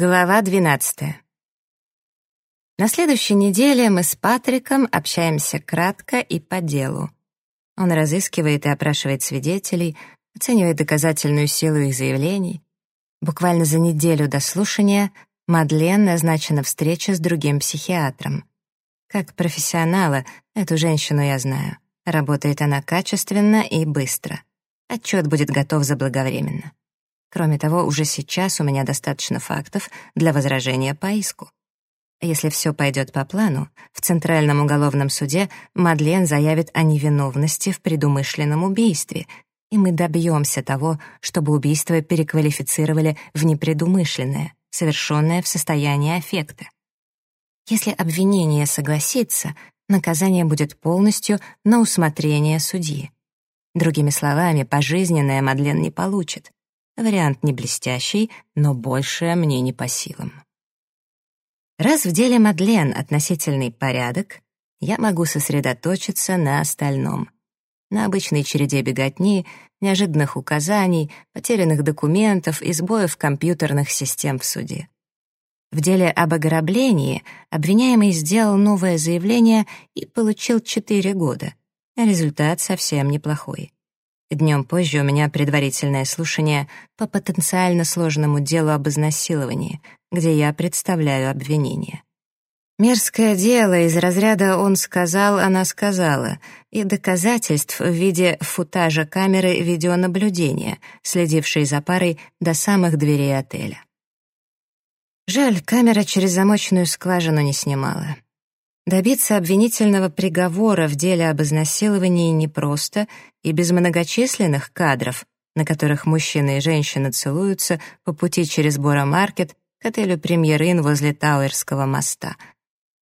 Глава 12. На следующей неделе мы с Патриком общаемся кратко и по делу. Он разыскивает и опрашивает свидетелей, оценивает доказательную силу их заявлений. Буквально за неделю до слушания Мадлен назначена встреча с другим психиатром. Как профессионала, эту женщину я знаю. Работает она качественно и быстро. Отчет будет готов заблаговременно. Кроме того, уже сейчас у меня достаточно фактов для возражения по иску. Если все пойдет по плану, в Центральном уголовном суде Мадлен заявит о невиновности в предумышленном убийстве, и мы добьемся того, чтобы убийство переквалифицировали в непредумышленное, совершенное в состоянии аффекта. Если обвинение согласится, наказание будет полностью на усмотрение судьи. Другими словами, пожизненное Мадлен не получит. Вариант не блестящий, но большее мне не по силам. Раз в деле Мадлен относительный порядок, я могу сосредоточиться на остальном. На обычной череде беготни, неожиданных указаний, потерянных документов и сбоев компьютерных систем в суде. В деле об ограблении обвиняемый сделал новое заявление и получил 4 года. Результат совсем неплохой. Днем позже у меня предварительное слушание по потенциально сложному делу об изнасиловании, где я представляю обвинение. Мерзкое дело из разряда «он сказал, она сказала» и доказательств в виде футажа камеры видеонаблюдения, следившей за парой до самых дверей отеля. Жаль, камера через замочную скважину не снимала. Добиться обвинительного приговора в деле об изнасиловании непросто и без многочисленных кадров, на которых мужчины и женщины целуются по пути через Бора-маркет к отелю «Премьер-Ин» возле Тауэрского моста.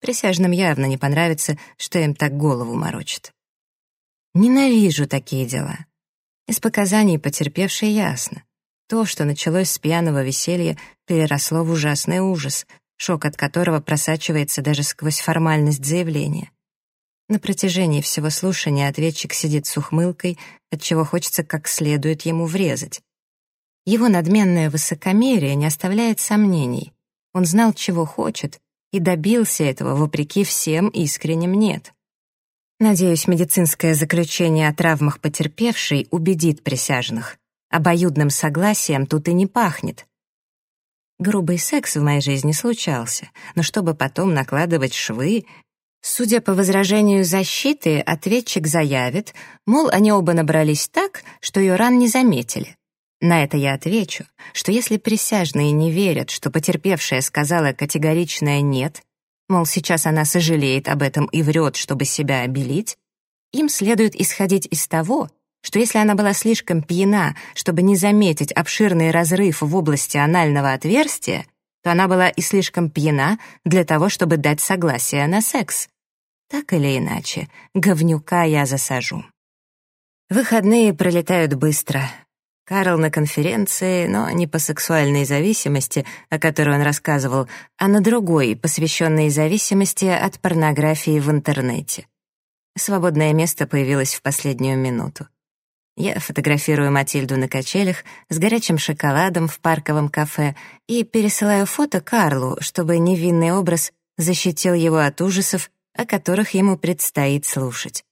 Присяжным явно не понравится, что им так голову морочит. Ненавижу такие дела. Из показаний потерпевшей ясно. То, что началось с пьяного веселья, переросло в ужасный ужас — шок от которого просачивается даже сквозь формальность заявления. На протяжении всего слушания ответчик сидит с ухмылкой, от чего хочется как следует ему врезать. Его надменное высокомерие не оставляет сомнений. Он знал, чего хочет, и добился этого вопреки всем искренним «нет». Надеюсь, медицинское заключение о травмах потерпевшей убедит присяжных. Обоюдным согласием тут и не пахнет. Грубый секс в моей жизни случался, но чтобы потом накладывать швы... Судя по возражению защиты, ответчик заявит, мол, они оба набрались так, что ее ран не заметили. На это я отвечу, что если присяжные не верят, что потерпевшая сказала категоричное «нет», мол, сейчас она сожалеет об этом и врет, чтобы себя обелить, им следует исходить из того, что если она была слишком пьяна, чтобы не заметить обширный разрыв в области анального отверстия, то она была и слишком пьяна для того, чтобы дать согласие на секс. Так или иначе, говнюка я засажу. Выходные пролетают быстро. Карл на конференции, но не по сексуальной зависимости, о которой он рассказывал, а на другой, посвященной зависимости от порнографии в интернете. Свободное место появилось в последнюю минуту. Я фотографирую Матильду на качелях с горячим шоколадом в парковом кафе и пересылаю фото Карлу, чтобы невинный образ защитил его от ужасов, о которых ему предстоит слушать.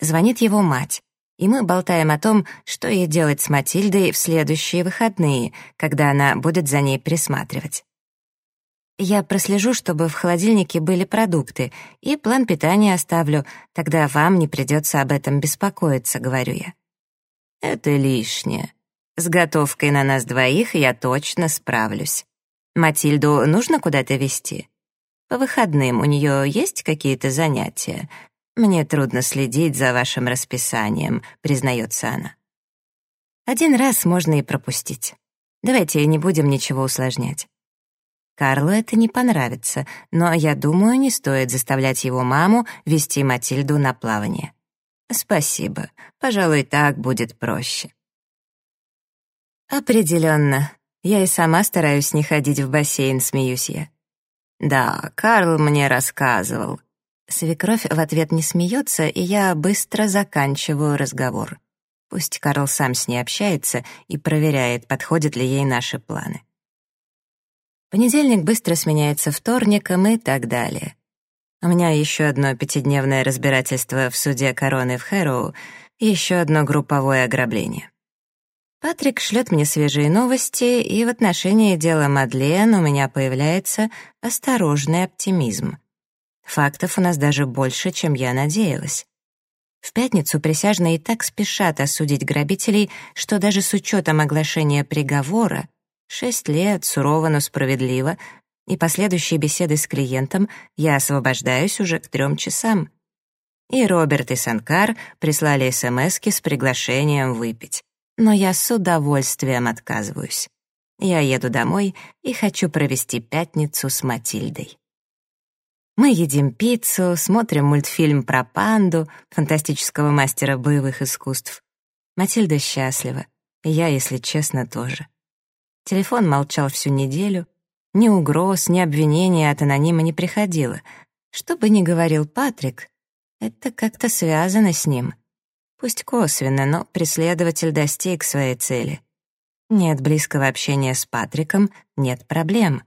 Звонит его мать, и мы болтаем о том, что ей делать с Матильдой в следующие выходные, когда она будет за ней присматривать. Я прослежу, чтобы в холодильнике были продукты, и план питания оставлю, тогда вам не придется об этом беспокоиться, говорю я. Это лишнее. С готовкой на нас двоих я точно справлюсь. Матильду нужно куда-то везти? По выходным у нее есть какие-то занятия? Мне трудно следить за вашим расписанием, признается она. Один раз можно и пропустить. Давайте не будем ничего усложнять. Карлу это не понравится, но я думаю, не стоит заставлять его маму вести Матильду на плавание. «Спасибо. Пожалуй, так будет проще». «Определенно. Я и сама стараюсь не ходить в бассейн, смеюсь я». «Да, Карл мне рассказывал». Свекровь в ответ не смеется, и я быстро заканчиваю разговор. Пусть Карл сам с ней общается и проверяет, подходят ли ей наши планы. Понедельник быстро сменяется вторником и так далее. У меня еще одно пятидневное разбирательство в суде короны в Хэроу еще одно групповое ограбление. Патрик шлет мне свежие новости, и в отношении дела Мадлен у меня появляется осторожный оптимизм. Фактов у нас даже больше, чем я надеялась. В пятницу присяжные так спешат осудить грабителей, что даже с учетом оглашения приговора шесть лет, сурово, но справедливо, и последующие беседы с клиентом я освобождаюсь уже к трем часам. И Роберт и Санкар прислали СМСки с приглашением выпить но я с удовольствием отказываюсь. Я еду домой и хочу провести пятницу с Матильдой. Мы едим пиццу, смотрим мультфильм про панду, фантастического мастера боевых искусств. Матильда счастлива, я, если честно, тоже. Телефон молчал всю неделю, ни угроз, ни обвинений от анонима не приходило. Что бы ни говорил Патрик, это как-то связано с ним — Пусть косвенно, но преследователь достиг своей цели. Нет близкого общения с Патриком, нет проблем.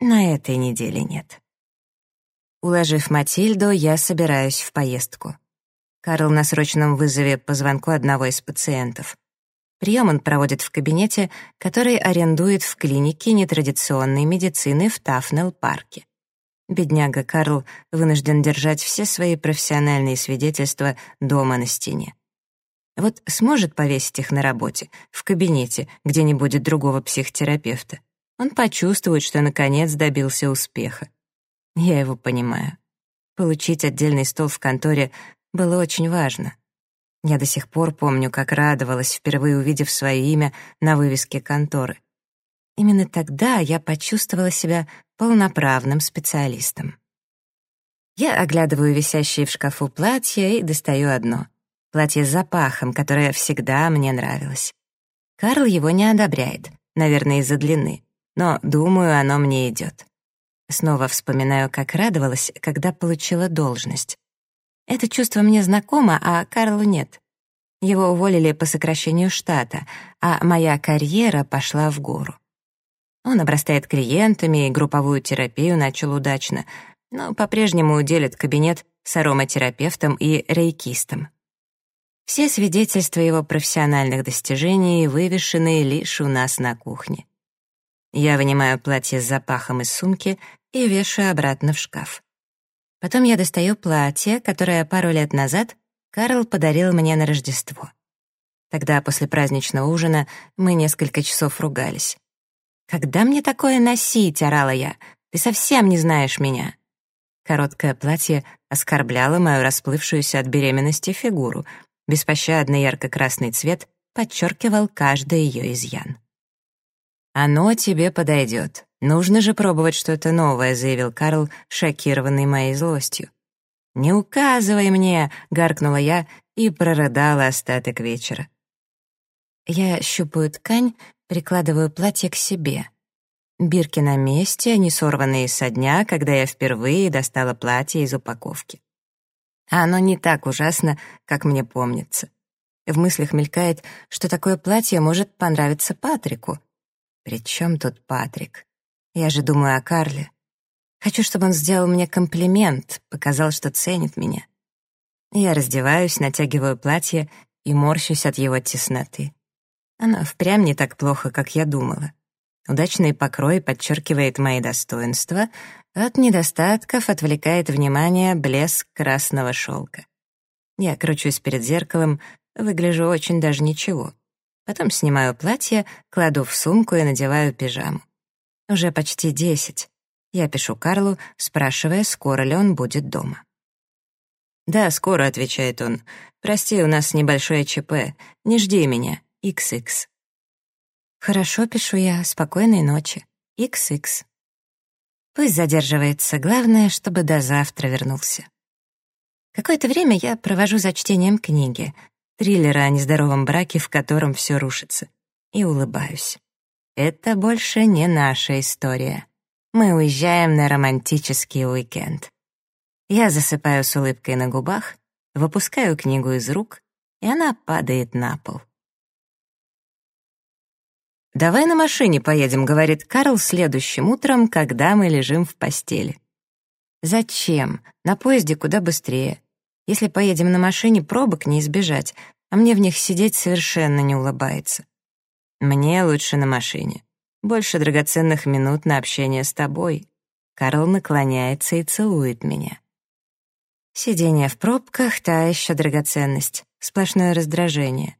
На этой неделе нет. Уложив Матильду, я собираюсь в поездку. Карл на срочном вызове по звонку одного из пациентов. Прием он проводит в кабинете, который арендует в клинике нетрадиционной медицины в Тафнелл-парке. Бедняга Карл вынужден держать все свои профессиональные свидетельства дома на стене. Вот сможет повесить их на работе, в кабинете, где не будет другого психотерапевта. Он почувствует, что наконец добился успеха. Я его понимаю. Получить отдельный стол в конторе было очень важно. Я до сих пор помню, как радовалась, впервые увидев свое имя на вывеске конторы. Именно тогда я почувствовала себя полноправным специалистом. Я оглядываю висящие в шкафу платья и достаю одно — Платье с запахом, которое всегда мне нравилось. Карл его не одобряет, наверное, из-за длины, но, думаю, оно мне идет. Снова вспоминаю, как радовалась, когда получила должность. Это чувство мне знакомо, а Карлу нет. Его уволили по сокращению штата, а моя карьера пошла в гору. Он обрастает клиентами и групповую терапию начал удачно, но по-прежнему делит кабинет с ароматерапевтом и рейкистом. Все свидетельства его профессиональных достижений вывешены лишь у нас на кухне. Я вынимаю платье с запахом из сумки и вешаю обратно в шкаф. Потом я достаю платье, которое пару лет назад Карл подарил мне на Рождество. Тогда, после праздничного ужина, мы несколько часов ругались. «Когда мне такое носить?» — орала я. «Ты совсем не знаешь меня». Короткое платье оскорбляло мою расплывшуюся от беременности фигуру, Беспощадный ярко-красный цвет подчеркивал каждый ее изъян. «Оно тебе подойдет. Нужно же пробовать что-то новое», — заявил Карл, шокированный моей злостью. «Не указывай мне!» — гаркнула я и прорыдала остаток вечера. Я щупаю ткань, прикладываю платье к себе. Бирки на месте, не сорванные со дня, когда я впервые достала платье из упаковки. А оно не так ужасно, как мне помнится. В мыслях мелькает, что такое платье может понравиться Патрику. При чем тут Патрик? Я же думаю о Карле. Хочу, чтобы он сделал мне комплимент, показал, что ценит меня. Я раздеваюсь, натягиваю платье и морщусь от его тесноты. Оно впрямь не так плохо, как я думала. Удачный покрой подчеркивает мои достоинства, от недостатков отвлекает внимание блеск красного шелка. Я кручусь перед зеркалом, выгляжу очень даже ничего. Потом снимаю платье, кладу в сумку и надеваю пижаму. Уже почти десять. Я пишу Карлу, спрашивая, скоро ли он будет дома. «Да, скоро», — отвечает он. «Прости, у нас небольшое ЧП. Не жди меня. XX». «Хорошо», — пишу я. «Спокойной ночи. XX». Пусть задерживается, главное, чтобы до завтра вернулся. Какое-то время я провожу за чтением книги, триллера о нездоровом браке, в котором все рушится, и улыбаюсь. Это больше не наша история. Мы уезжаем на романтический уикенд. Я засыпаю с улыбкой на губах, выпускаю книгу из рук, и она падает на пол. «Давай на машине поедем», — говорит Карл следующим утром, когда мы лежим в постели. «Зачем? На поезде куда быстрее. Если поедем на машине, пробок не избежать, а мне в них сидеть совершенно не улыбается. Мне лучше на машине. Больше драгоценных минут на общение с тобой». Карл наклоняется и целует меня. Сидение в пробках — та еще драгоценность, сплошное раздражение.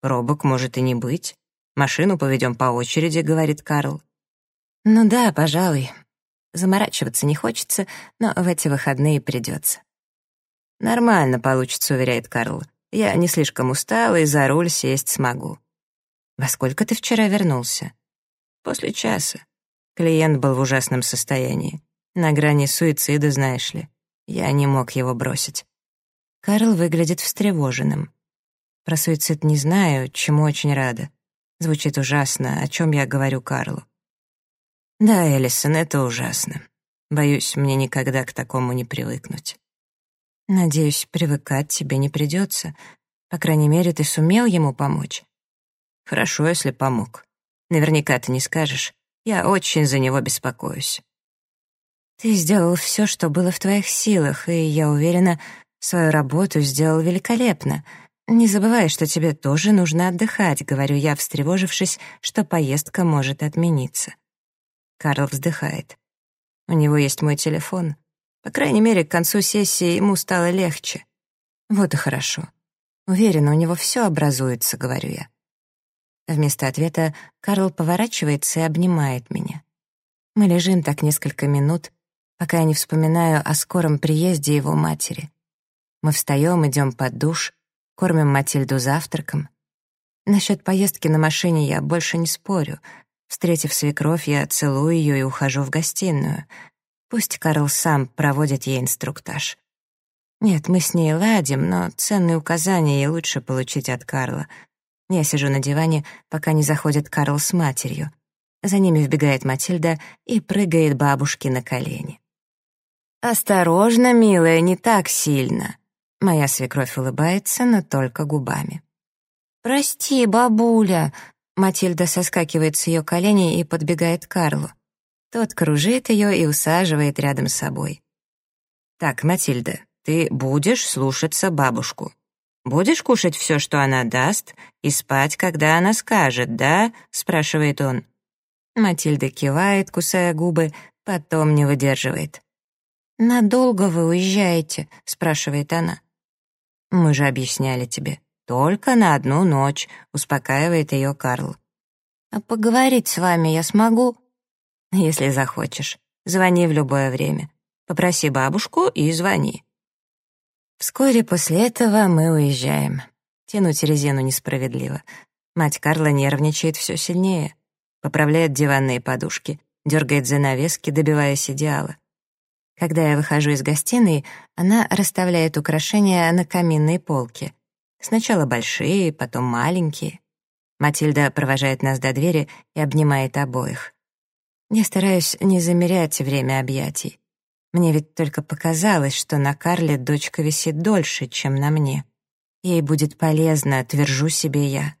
Пробок может и не быть. Машину поведем по очереди, говорит Карл. Ну да, пожалуй. Заморачиваться не хочется, но в эти выходные придется. Нормально получится, уверяет Карл. Я не слишком устал и за руль сесть смогу. Во сколько ты вчера вернулся? После часа. Клиент был в ужасном состоянии. На грани суицида, знаешь ли. Я не мог его бросить. Карл выглядит встревоженным. Про суицид не знаю, чему очень рада. Звучит ужасно, о чем я говорю Карлу. Да, Элисон, это ужасно. Боюсь, мне никогда к такому не привыкнуть. Надеюсь, привыкать тебе не придется. По крайней мере, ты сумел ему помочь. Хорошо, если помог. Наверняка ты не скажешь. Я очень за него беспокоюсь. Ты сделал все, что было в твоих силах, и, я уверена, свою работу сделал великолепно — «Не забывай, что тебе тоже нужно отдыхать», — говорю я, встревожившись, что поездка может отмениться. Карл вздыхает. «У него есть мой телефон. По крайней мере, к концу сессии ему стало легче. Вот и хорошо. Уверена, у него все образуется», — говорю я. Вместо ответа Карл поворачивается и обнимает меня. Мы лежим так несколько минут, пока я не вспоминаю о скором приезде его матери. Мы встаем, идем под душ — кормим Матильду завтраком. Насчет поездки на машине я больше не спорю. Встретив свекровь, я целую ее и ухожу в гостиную. Пусть Карл сам проводит ей инструктаж. Нет, мы с ней ладим, но ценные указания ей лучше получить от Карла. Я сижу на диване, пока не заходит Карл с матерью. За ними вбегает Матильда и прыгает бабушке на колени. «Осторожно, милая, не так сильно», Моя свекровь улыбается, но только губами. «Прости, бабуля!» Матильда соскакивает с ее коленей и подбегает к Карлу. Тот кружит ее и усаживает рядом с собой. «Так, Матильда, ты будешь слушаться бабушку. Будешь кушать все, что она даст, и спать, когда она скажет, да?» — спрашивает он. Матильда кивает, кусая губы, потом не выдерживает. «Надолго вы уезжаете?» — спрашивает она. «Мы же объясняли тебе. Только на одну ночь», — успокаивает ее Карл. «А поговорить с вами я смогу?» «Если захочешь. Звони в любое время. Попроси бабушку и звони». Вскоре после этого мы уезжаем. Тянуть резину несправедливо. Мать Карла нервничает все сильнее. Поправляет диванные подушки, дергает занавески, добиваясь идеала. Когда я выхожу из гостиной, она расставляет украшения на каминной полке. Сначала большие, потом маленькие. Матильда провожает нас до двери и обнимает обоих. Я стараюсь не замерять время объятий. Мне ведь только показалось, что на Карле дочка висит дольше, чем на мне. Ей будет полезно, твержу себе я.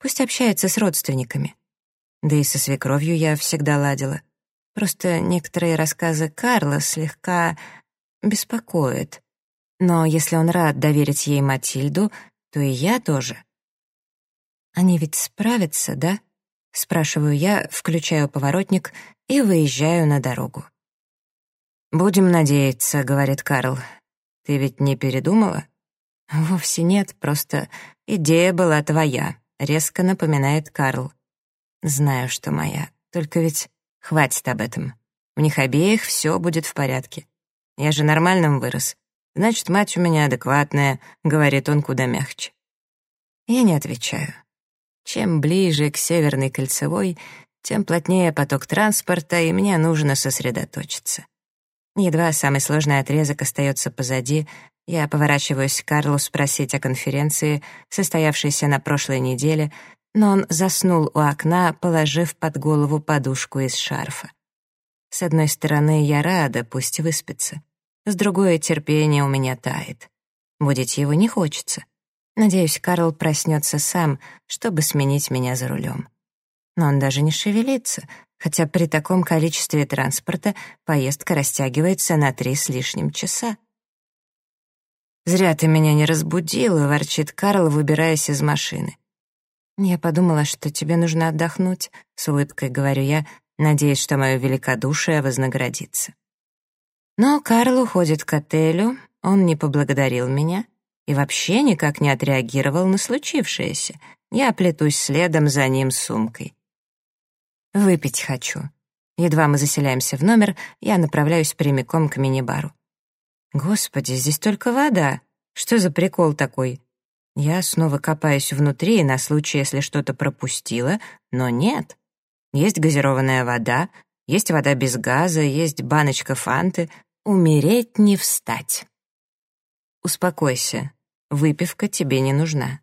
Пусть общается с родственниками. Да и со свекровью я всегда ладила. Просто некоторые рассказы Карла слегка беспокоят. Но если он рад доверить ей Матильду, то и я тоже. Они ведь справятся, да? Спрашиваю я, включаю поворотник и выезжаю на дорогу. «Будем надеяться», — говорит Карл. «Ты ведь не передумала?» «Вовсе нет, просто идея была твоя», — резко напоминает Карл. «Знаю, что моя, только ведь Хватит об этом. У них обеих все будет в порядке. Я же нормальным вырос. Значит, мать у меня адекватная, говорит он куда мягче. Я не отвечаю. Чем ближе к Северной кольцевой, тем плотнее поток транспорта, и мне нужно сосредоточиться. Едва самый сложный отрезок остается позади, я поворачиваюсь к Карлу спросить о конференции, состоявшейся на прошлой неделе, но он заснул у окна, положив под голову подушку из шарфа. С одной стороны, я рада, пусть выспится. С другой, терпение у меня тает. Будить его не хочется. Надеюсь, Карл проснется сам, чтобы сменить меня за рулем. Но он даже не шевелится, хотя при таком количестве транспорта поездка растягивается на три с лишним часа. «Зря ты меня не разбудила», — ворчит Карл, выбираясь из машины. «Я подумала, что тебе нужно отдохнуть», — с улыбкой говорю я, надеясь, что мое великодушие вознаградится. Но Карл уходит к отелю, он не поблагодарил меня и вообще никак не отреагировал на случившееся. Я плетусь следом за ним сумкой. Выпить хочу. Едва мы заселяемся в номер, я направляюсь прямиком к мини-бару. Господи, здесь только вода. Что за прикол такой? Я снова копаюсь внутри на случай, если что-то пропустила, но нет. Есть газированная вода, есть вода без газа, есть баночка фанты. Умереть не встать. Успокойся, выпивка тебе не нужна.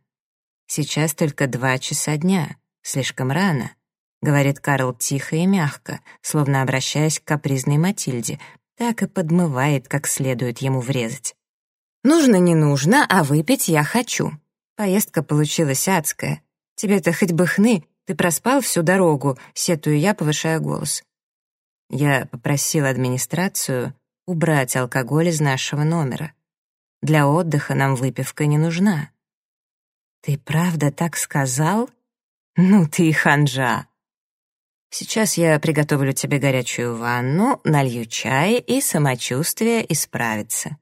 Сейчас только два часа дня, слишком рано, говорит Карл тихо и мягко, словно обращаясь к капризной Матильде, так и подмывает, как следует ему врезать. Нужно не нужно, а выпить я хочу. Поездка получилась адская. Тебе-то хоть бы хны, ты проспал всю дорогу, сетую я, повышая голос. Я попросил администрацию убрать алкоголь из нашего номера. Для отдыха нам выпивка не нужна. Ты правда так сказал? Ну ты ханжа. Сейчас я приготовлю тебе горячую ванну, налью чай, и самочувствие исправится.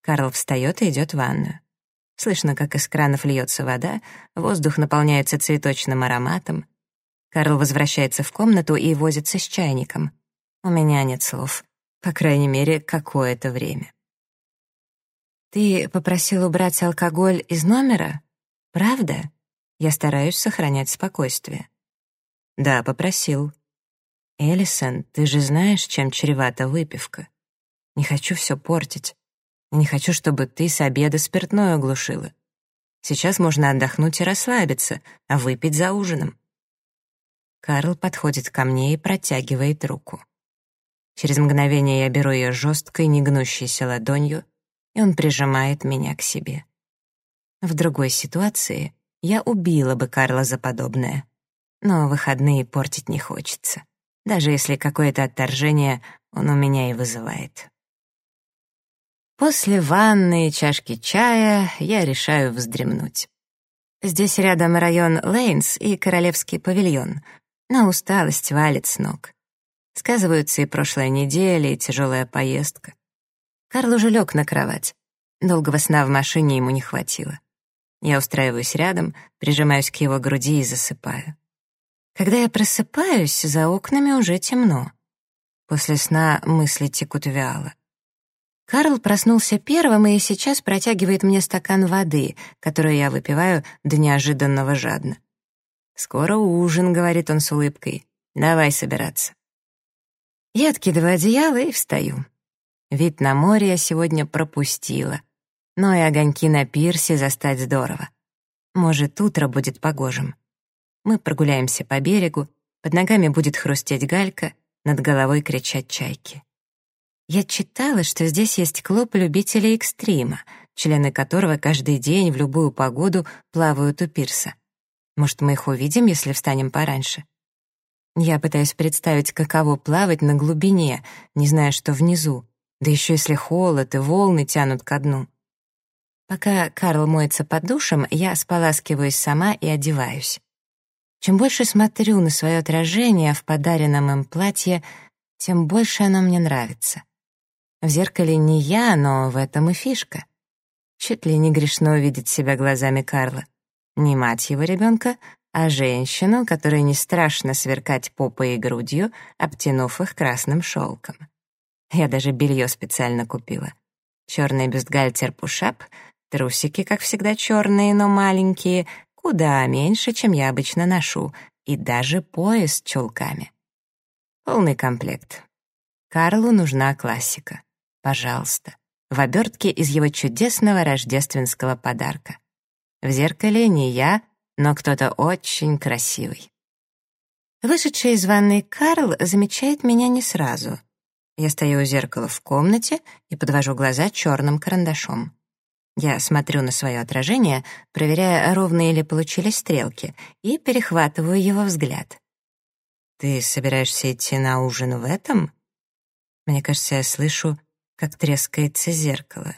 Карл встает и идет в ванную. Слышно, как из кранов льется вода, воздух наполняется цветочным ароматом. Карл возвращается в комнату и возится с чайником. У меня нет слов. По крайней мере, какое-то время. «Ты попросил убрать алкоголь из номера? Правда?» Я стараюсь сохранять спокойствие. «Да, попросил». «Эллисон, ты же знаешь, чем чревата выпивка. Не хочу все портить. Не хочу, чтобы ты с обеда спиртное оглушила. Сейчас можно отдохнуть и расслабиться, а выпить за ужином». Карл подходит ко мне и протягивает руку. Через мгновение я беру ее жесткой, негнущейся ладонью, и он прижимает меня к себе. В другой ситуации я убила бы Карла за подобное. Но выходные портить не хочется, даже если какое-то отторжение он у меня и вызывает. После ванны и чашки чая я решаю вздремнуть. Здесь рядом район Лейнс и Королевский павильон. На усталость валит с ног. Сказываются и прошлая неделя, и тяжелая поездка. Карл уже лег на кровать. Долгого сна в машине ему не хватило. Я устраиваюсь рядом, прижимаюсь к его груди и засыпаю. Когда я просыпаюсь, за окнами уже темно. После сна мысли текут вяло. Карл проснулся первым и сейчас протягивает мне стакан воды, которую я выпиваю до неожиданного жадно. «Скоро ужин», — говорит он с улыбкой. «Давай собираться». Я откидываю одеяло и встаю. Вид на море я сегодня пропустила. Но и огоньки на пирсе застать здорово. Может, утро будет погожим. Мы прогуляемся по берегу, под ногами будет хрустеть галька, над головой кричать чайки. Я читала, что здесь есть клуб любителей экстрима, члены которого каждый день в любую погоду плавают у пирса. Может, мы их увидим, если встанем пораньше? Я пытаюсь представить, каково плавать на глубине, не зная, что внизу, да еще если холод и волны тянут ко дну. Пока Карл моется под душем, я споласкиваюсь сама и одеваюсь. Чем больше смотрю на свое отражение в подаренном им платье, тем больше оно мне нравится. В зеркале не я, но в этом и фишка. Чуть ли не грешно увидеть себя глазами Карла. Не мать его ребенка, а женщину, которой не страшно сверкать попой и грудью, обтянув их красным шелком. Я даже белье специально купила. Черный бюстгальтер-пушап, трусики, как всегда, черные, но маленькие, куда меньше, чем я обычно ношу, и даже пояс с чулками. Полный комплект. Карлу нужна классика. Пожалуйста, в обертке из его чудесного рождественского подарка. В зеркале не я, но кто-то очень красивый. Вышедший из ванной Карл замечает меня не сразу. Я стою у зеркала в комнате и подвожу глаза черным карандашом. Я смотрю на свое отражение, проверяя, ровные ли получились стрелки, и перехватываю его взгляд. Ты собираешься идти на ужин в этом? Мне кажется, я слышу, как трескается зеркало.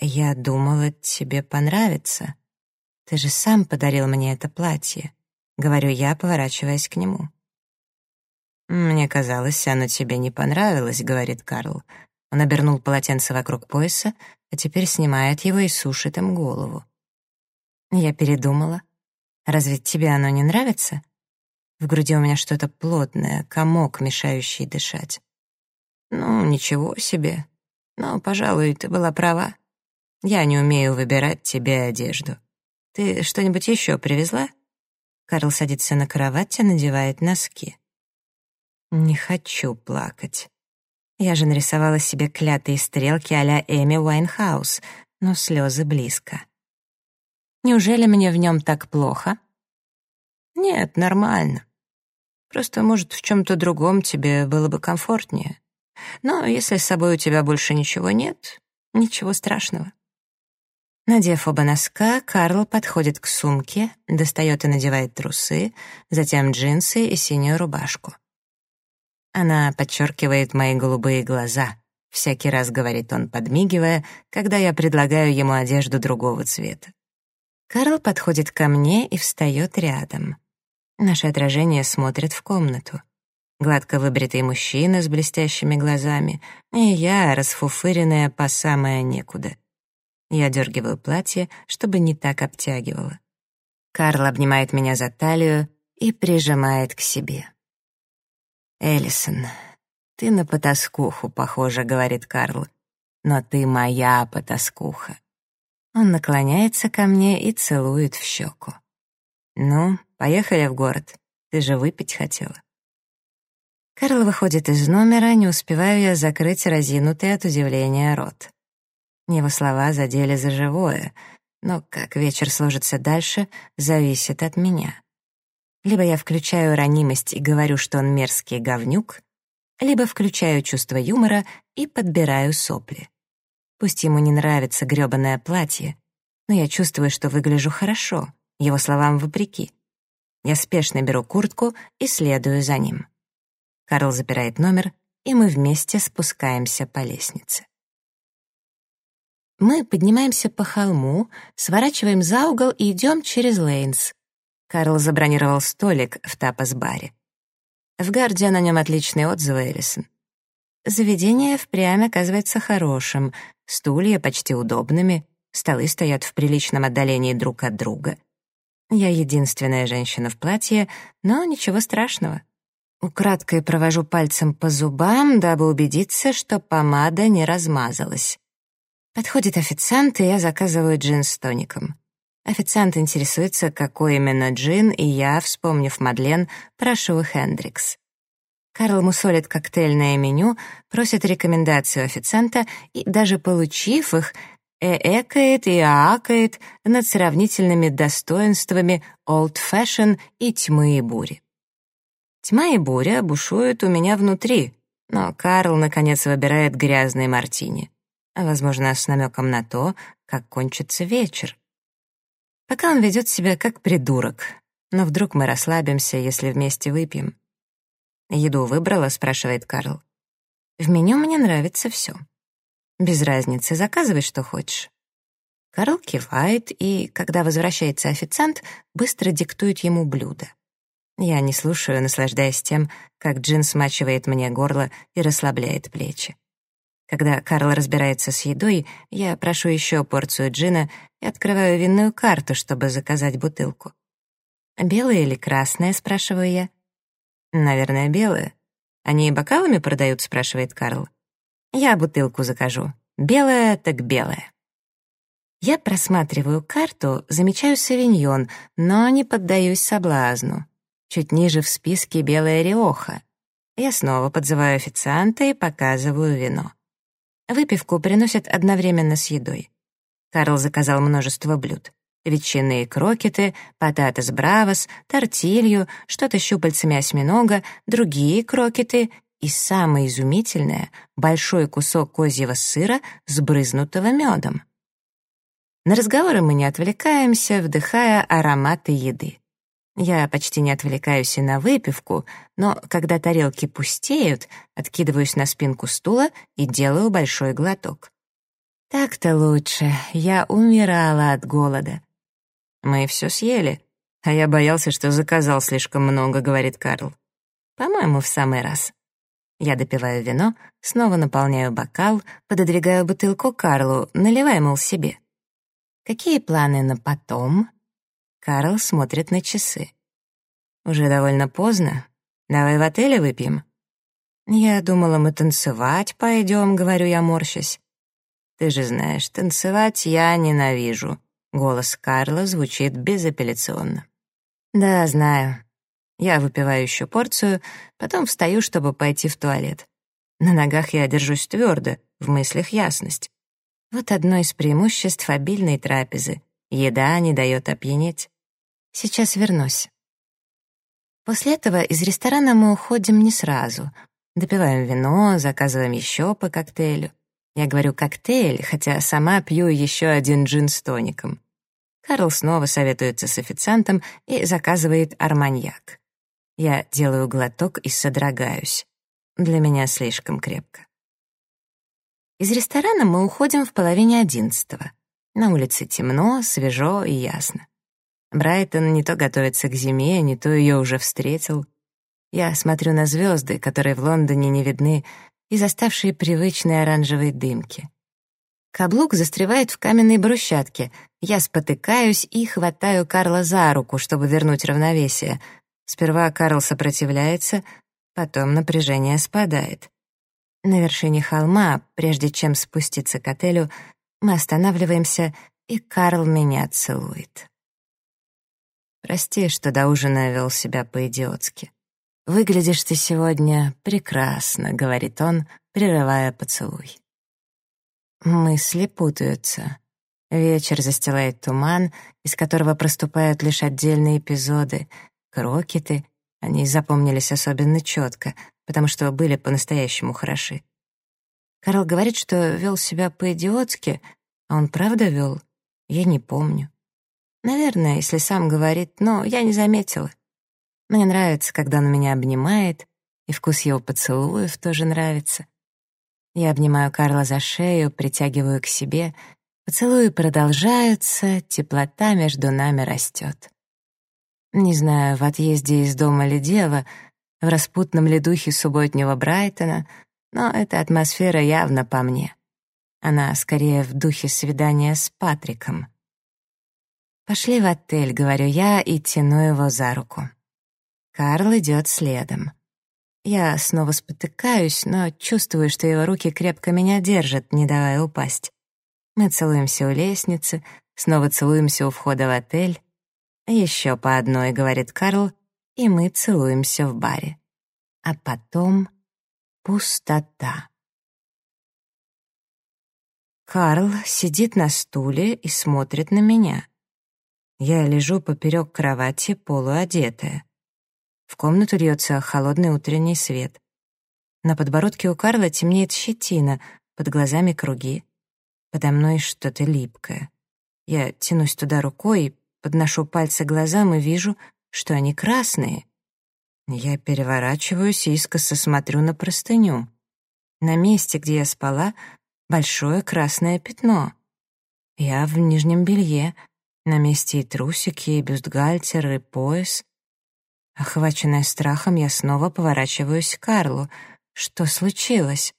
Я думала, тебе понравится. Ты же сам подарил мне это платье. Говорю я, поворачиваясь к нему. «Мне казалось, оно тебе не понравилось», — говорит Карл. Он обернул полотенце вокруг пояса, а теперь снимает его и сушит им голову. Я передумала. «Разве тебе оно не нравится?» В груди у меня что-то плотное, комок, мешающий дышать. «Ну, ничего себе. Но, пожалуй, ты была права. Я не умею выбирать тебе одежду. Ты что-нибудь еще привезла?» Карл садится на кровать и надевает носки. Не хочу плакать. Я же нарисовала себе клятые стрелки а-ля Эми Уайнхаус, но слезы близко. Неужели мне в нем так плохо? Нет, нормально. Просто, может, в чем-то другом тебе было бы комфортнее. Но если с собой у тебя больше ничего нет, ничего страшного. Надев оба носка, Карл подходит к сумке, достает и надевает трусы, затем джинсы и синюю рубашку. Она подчеркивает мои голубые глаза. Всякий раз говорит он, подмигивая, когда я предлагаю ему одежду другого цвета. Карл подходит ко мне и встает рядом. Наше отражение смотрит в комнату. Гладко выбритый мужчина с блестящими глазами, и я, расфуфыренная по самое некуда. Я дергиваю платье, чтобы не так обтягивало. Карл обнимает меня за талию и прижимает к себе. «Эллисон, ты на потаскуху похожа», — говорит Карл. «Но ты моя потаскуха». Он наклоняется ко мне и целует в щеку. «Ну, поехали в город. Ты же выпить хотела». Карл выходит из номера, не успеваю я закрыть разинутый от удивления рот. Его слова задели за живое, но как вечер сложится дальше, зависит от меня. Либо я включаю ранимость и говорю, что он мерзкий говнюк, либо включаю чувство юмора и подбираю сопли. Пусть ему не нравится грёбаное платье, но я чувствую, что выгляжу хорошо, его словам вопреки. Я спешно беру куртку и следую за ним. Карл запирает номер, и мы вместе спускаемся по лестнице. Мы поднимаемся по холму, сворачиваем за угол и идем через Лейнс. Карл забронировал столик в тапас-баре. В Гарде на нем отличные отзывы, Эллисон. Заведение впрямь оказывается хорошим, стулья почти удобными, столы стоят в приличном отдалении друг от друга. Я единственная женщина в платье, но ничего страшного. Украдкой провожу пальцем по зубам, дабы убедиться, что помада не размазалась. Подходит официант, и я заказываю джин с тоником. Официант интересуется, какой именно джин, и я, вспомнив Мадлен, прошу Хендрикс. Карл мусолит коктейльное меню, просит рекомендацию официанта и, даже получив их, ээкает и аакает над сравнительными достоинствами Old Fashion и Тьмы и Бури. Тьма и буря бушуют у меня внутри, но Карл, наконец, выбирает грязный мартини. Возможно, с намеком на то, как кончится вечер. Пока он ведет себя как придурок, но вдруг мы расслабимся, если вместе выпьем. «Еду выбрала?» — спрашивает Карл. «В меню мне нравится все. Без разницы, заказывай, что хочешь». Карл кивает, и, когда возвращается официант, быстро диктует ему блюдо. Я не слушаю, наслаждаясь тем, как Джин смачивает мне горло и расслабляет плечи. Когда Карл разбирается с едой, я прошу еще порцию джина и открываю винную карту, чтобы заказать бутылку. «Белая или красная?» — спрашиваю я. «Наверное, белая. Они бокалами продают?» — спрашивает Карл. «Я бутылку закажу. Белая так белая». Я просматриваю карту, замечаю савиньон, но не поддаюсь соблазну. Чуть ниже в списке белая риоха. Я снова подзываю официанта и показываю вино. Выпивку приносят одновременно с едой. Карл заказал множество блюд. Ветчины и крокеты, пататас бравос, тортилью, что-то щупальцами осьминога, другие крокеты и самое изумительное — большой кусок козьего сыра, сбрызнутого медом. На разговоры мы не отвлекаемся, вдыхая ароматы еды. Я почти не отвлекаюсь и на выпивку, но когда тарелки пустеют, откидываюсь на спинку стула и делаю большой глоток. Так-то лучше. Я умирала от голода. Мы все съели, а я боялся, что заказал слишком много, говорит Карл. По-моему, в самый раз. Я допиваю вино, снова наполняю бокал, пододвигаю бутылку Карлу, наливай, мол, себе. Какие планы на потом? Карл смотрит на часы. «Уже довольно поздно. Давай в отеле выпьем». «Я думала, мы танцевать пойдем», — говорю я, морщась. «Ты же знаешь, танцевать я ненавижу». Голос Карла звучит безапелляционно. «Да, знаю. Я выпиваю еще порцию, потом встаю, чтобы пойти в туалет. На ногах я держусь твердо, в мыслях ясность. Вот одно из преимуществ обильной трапезы. Еда не дает опьянеть. Сейчас вернусь. После этого из ресторана мы уходим не сразу. Допиваем вино, заказываем еще по коктейлю. Я говорю «коктейль», хотя сама пью еще один джин с тоником. Карл снова советуется с официантом и заказывает арманьяк. Я делаю глоток и содрогаюсь. Для меня слишком крепко. Из ресторана мы уходим в половине одиннадцатого. На улице темно, свежо и ясно. Брайтон не то готовится к зиме, не то ее уже встретил. Я смотрю на звезды, которые в Лондоне не видны, и заставшие привычные оранжевые дымки. Каблук застревает в каменной брусчатке. Я спотыкаюсь и хватаю Карла за руку, чтобы вернуть равновесие. Сперва Карл сопротивляется, потом напряжение спадает. На вершине холма, прежде чем спуститься к отелю, мы останавливаемся, и Карл меня целует. Прости, что до ужина вел себя по-идиотски. «Выглядишь ты сегодня прекрасно», — говорит он, прерывая поцелуй. Мысли путаются. Вечер застилает туман, из которого проступают лишь отдельные эпизоды. Крокеты, они запомнились особенно четко, потому что были по-настоящему хороши. Карл говорит, что вел себя по-идиотски, а он правда вел? Я не помню. Наверное, если сам говорит, но я не заметила. Мне нравится, когда он меня обнимает, и вкус его поцелуев тоже нравится. Я обнимаю Карла за шею, притягиваю к себе. Поцелуи продолжаются, теплота между нами растет. Не знаю, в отъезде из дома ли дело, в распутном ли духе субботнего Брайтона, но эта атмосфера явно по мне. Она скорее в духе свидания с Патриком. «Пошли в отель», — говорю я и тяну его за руку. Карл идет следом. Я снова спотыкаюсь, но чувствую, что его руки крепко меня держат, не давая упасть. Мы целуемся у лестницы, снова целуемся у входа в отель. Еще по одной, говорит Карл, и мы целуемся в баре. А потом пустота. Карл сидит на стуле и смотрит на меня. Я лежу поперек кровати, полуодетая. В комнату льется холодный утренний свет. На подбородке у Карла темнеет щетина, под глазами круги. Подо мной что-то липкое. Я тянусь туда рукой, подношу пальцы глазам и вижу, что они красные. Я переворачиваюсь и искоса смотрю на простыню. На месте, где я спала, большое красное пятно. Я в нижнем белье, на месте и трусики, и бюстгальтер, и пояс. Охваченная страхом, я снова поворачиваюсь к Карлу. Что случилось?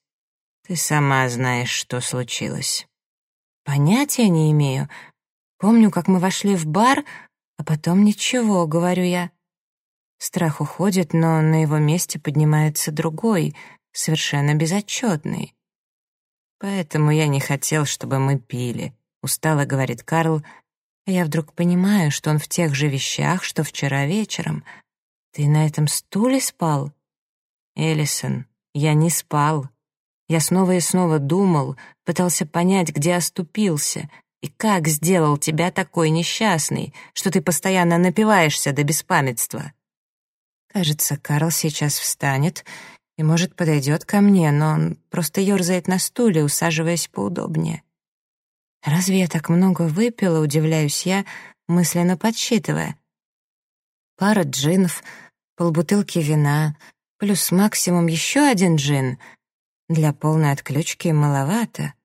Ты сама знаешь, что случилось. Понятия не имею. Помню, как мы вошли в бар, а потом ничего, говорю я. Страх уходит, но на его месте поднимается другой, совершенно безотчетный. Поэтому я не хотел, чтобы мы пили, устало говорит Карл, я вдруг понимаю, что он в тех же вещах, что вчера вечером. Ты на этом стуле спал? Эллисон, я не спал. Я снова и снова думал, пытался понять, где оступился и как сделал тебя такой несчастный, что ты постоянно напиваешься до беспамятства. Кажется, Карл сейчас встанет и, может, подойдет ко мне, но он просто ерзает на стуле, усаживаясь поудобнее. Разве я так много выпила, удивляюсь я, мысленно подсчитывая. Пара джинов, полбутылки вина, плюс максимум еще один джин. Для полной отключки маловато.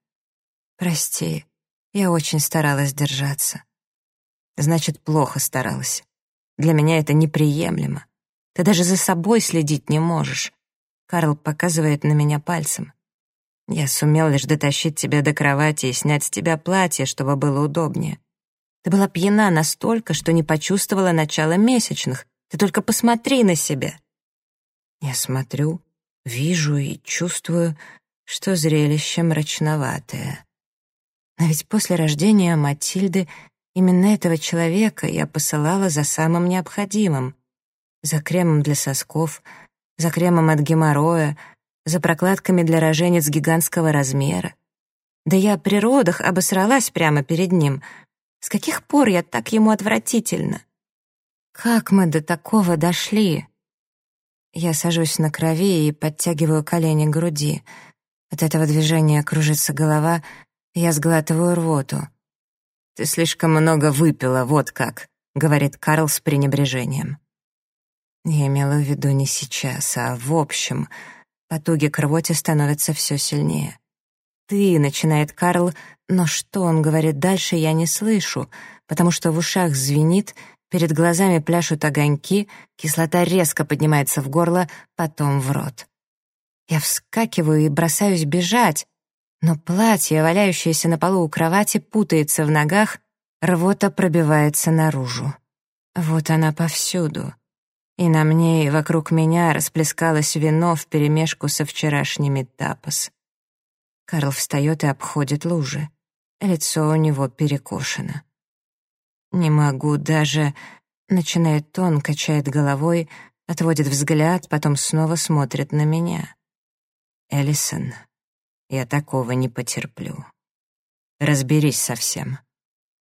Прости, я очень старалась держаться. Значит, плохо старалась. Для меня это неприемлемо. Ты даже за собой следить не можешь. Карл показывает на меня пальцем. Я сумел лишь дотащить тебя до кровати и снять с тебя платье, чтобы было удобнее. Ты была пьяна настолько, что не почувствовала начала месячных. Ты только посмотри на себя. Я смотрю, вижу и чувствую, что зрелище мрачноватое. Но ведь после рождения Матильды именно этого человека я посылала за самым необходимым. За кремом для сосков, за кремом от геморроя, за прокладками для роженец гигантского размера. Да я при родах обосралась прямо перед ним. С каких пор я так ему отвратительно? Как мы до такого дошли? Я сажусь на крови и подтягиваю колени к груди. От этого движения кружится голова, я сглатываю рвоту. «Ты слишком много выпила, вот как», — говорит Карл с пренебрежением. Я имела в виду не сейчас, а в общем. Потуги к рвоте становятся все сильнее. «Ты», — начинает Карл, но что он говорит дальше, я не слышу, потому что в ушах звенит, перед глазами пляшут огоньки, кислота резко поднимается в горло, потом в рот. Я вскакиваю и бросаюсь бежать, но платье, валяющееся на полу у кровати, путается в ногах, рвота пробивается наружу. Вот она повсюду и на мне и вокруг меня расплескалось вино вперемешку со вчерашними тапос. Карл встает и обходит лужи. Лицо у него перекошено. «Не могу даже...» Начинает он, качает головой, отводит взгляд, потом снова смотрит на меня. «Эллисон, я такого не потерплю. Разберись со всем.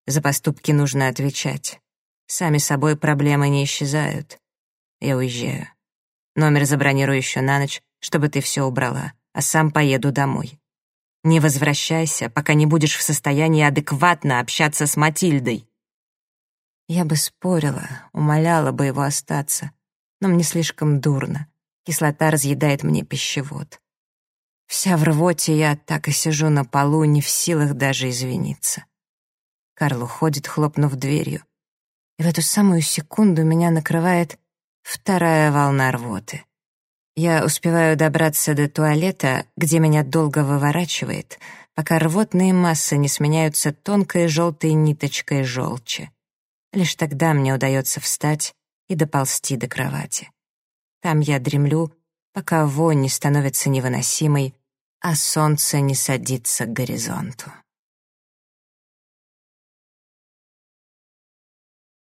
За поступки нужно отвечать. Сами собой проблемы не исчезают. Я уезжаю. Номер забронирую еще на ночь, чтобы ты все убрала, а сам поеду домой. Не возвращайся, пока не будешь в состоянии адекватно общаться с Матильдой. Я бы спорила, умоляла бы его остаться, но мне слишком дурно. Кислота разъедает мне пищевод. Вся в рвоте я так и сижу на полу, не в силах даже извиниться. Карл уходит, хлопнув дверью. И в эту самую секунду меня накрывает Вторая волна рвоты. Я успеваю добраться до туалета, где меня долго выворачивает, пока рвотные массы не сменяются тонкой желтой ниточкой желчи. Лишь тогда мне удается встать и доползти до кровати. Там я дремлю, пока вонь не становится невыносимой, а солнце не садится к горизонту.